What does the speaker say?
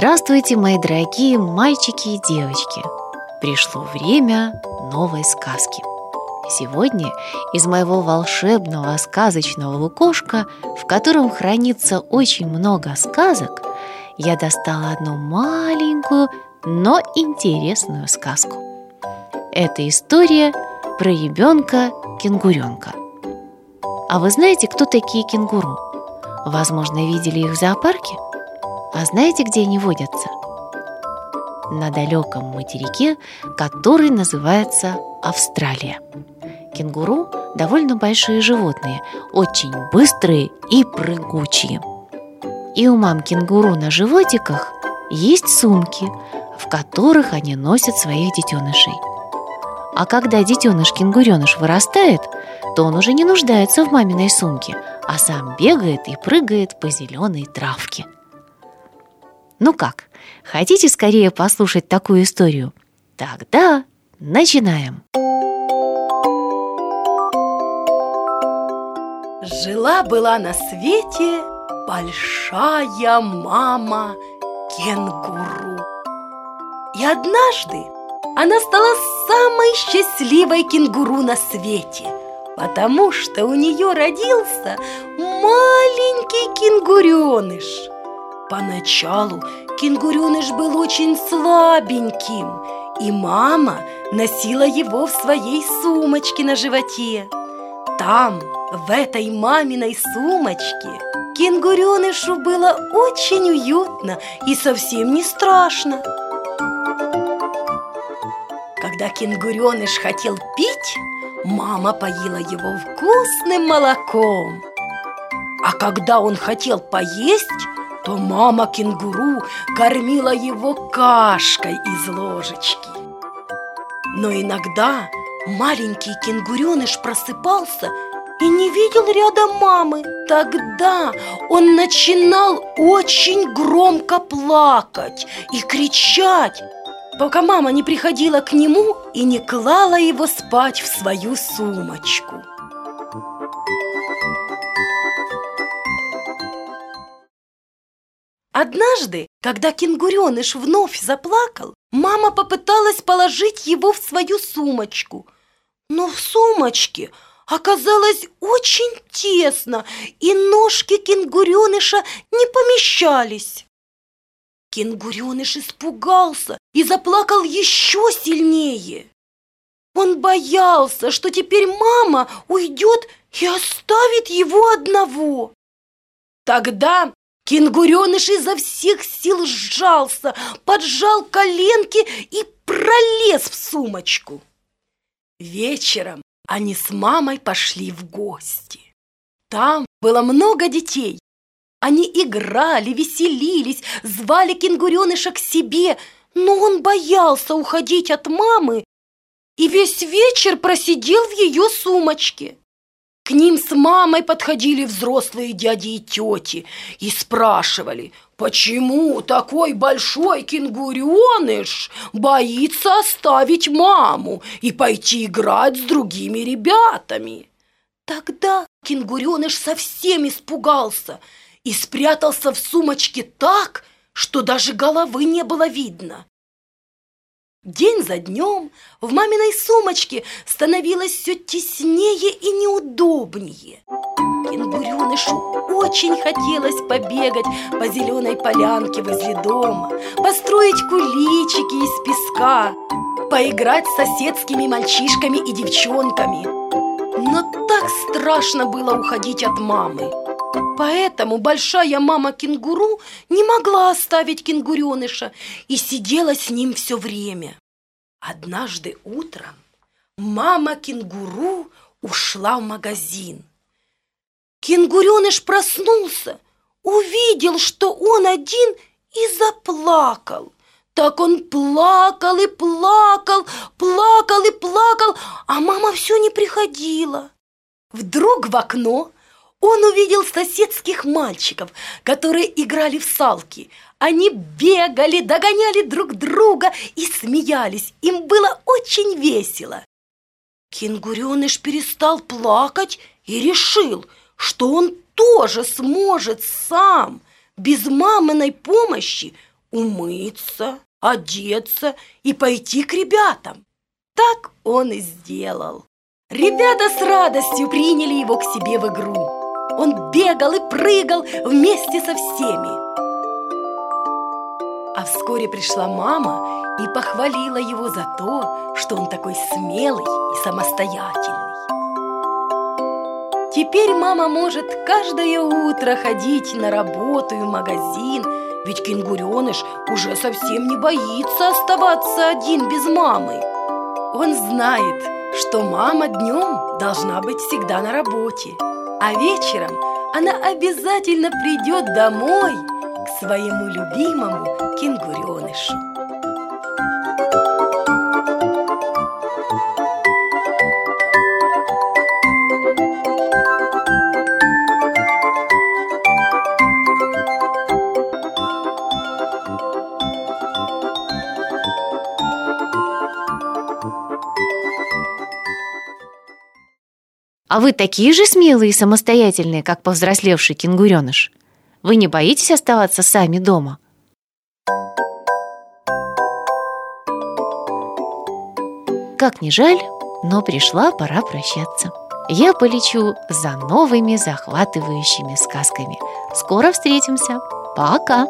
Здравствуйте, мои дорогие мальчики и девочки! Пришло время новой сказки. Сегодня из моего волшебного сказочного лукошка, в котором хранится очень много сказок, я достала одну маленькую, но интересную сказку. Это история про ребенка-кенгуренка. А вы знаете, кто такие кенгуру? Возможно, видели их в зоопарке? А знаете, где они водятся? На далеком материке, который называется Австралия. Кенгуру – довольно большие животные, очень быстрые и прыгучие. И у мам кенгуру на животиках есть сумки, в которых они носят своих детенышей. А когда детеныш-кенгуреныш вырастает, то он уже не нуждается в маминой сумке, а сам бегает и прыгает по зеленой травке. Ну как, хотите скорее послушать такую историю? Тогда начинаем! Жила-была на свете большая мама кенгуру. И однажды она стала самой счастливой кенгуру на свете, потому что у нее родился маленький кенгуреныш. Поначалу кенгуреныш был очень слабеньким, и мама носила его в своей сумочке на животе. Там, в этой маминой сумочке, кенгуренышу было очень уютно и совсем не страшно. Когда кенгуреныш хотел пить, мама поила его вкусным молоком. А когда он хотел поесть, то мама кенгуру кормила его кашкой из ложечки. Но иногда маленький кенгуреныш просыпался и не видел рядом мамы. Тогда он начинал очень громко плакать и кричать, пока мама не приходила к нему и не клала его спать в свою сумочку. Однажды, когда кенгуреныш вновь заплакал, мама попыталась положить его в свою сумочку. Но в сумочке оказалось очень тесно, и ножки кенгуреныша не помещались. Кенгуреныш испугался и заплакал еще сильнее. Он боялся, что теперь мама уйдет и оставит его одного. Тогда Кенгуреныш изо всех сил сжался, поджал коленки и пролез в сумочку. Вечером они с мамой пошли в гости. Там было много детей. Они играли, веселились, звали кенгуреныша к себе, но он боялся уходить от мамы и весь вечер просидел в ее сумочке. К ним с мамой подходили взрослые дяди и тети и спрашивали, почему такой большой кенгуреныш боится оставить маму и пойти играть с другими ребятами. Тогда кенгуреныш совсем испугался и спрятался в сумочке так, что даже головы не было видно. День за днем в маминой сумочке становилось все теснее и неудобнее. Кенгуренышу очень хотелось побегать по зеленой полянке возле дома, построить куличики из песка, поиграть с соседскими мальчишками и девчонками. Но так страшно было уходить от мамы. Поэтому большая мама кенгуру не могла оставить кенгуреныша и сидела с ним все время. Однажды утром мама кенгуру ушла в магазин. Кенгуреныш проснулся, увидел, что он один и заплакал. Так он плакал и плакал, плакал и плакал, а мама все не приходила. Вдруг в окно он увидел соседских мальчиков, которые играли в салки. Они бегали, догоняли друг друга и смеялись. Им было очень весело. Кенгуреныш перестал плакать и решил, что он тоже сможет сам, без маминой помощи, умыться, одеться и пойти к ребятам. Так он и сделал. Ребята с радостью приняли его к себе в игру. Он бегал и прыгал вместе со всеми. А вскоре пришла мама и похвалила его за то, что он такой смелый и самостоятельный. Теперь мама может каждое утро ходить на работу и в магазин, ведь кенгуреныш уже совсем не боится оставаться один без мамы. Он знает, что мама днем должна быть всегда на работе, а вечером она обязательно придет домой к своему любимому кенгуренышу. А вы такие же смелые и самостоятельные, как повзрослевший кенгуреныш? Вы не боитесь оставаться сами дома? Как ни жаль, но пришла пора прощаться. Я полечу за новыми захватывающими сказками. Скоро встретимся. Пока!